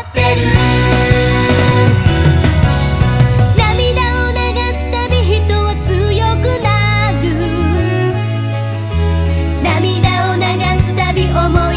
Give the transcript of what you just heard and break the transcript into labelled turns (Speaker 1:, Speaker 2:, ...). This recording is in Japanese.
Speaker 1: ってる」「涙を流すたび人は強くなる」「涙を流すたび思う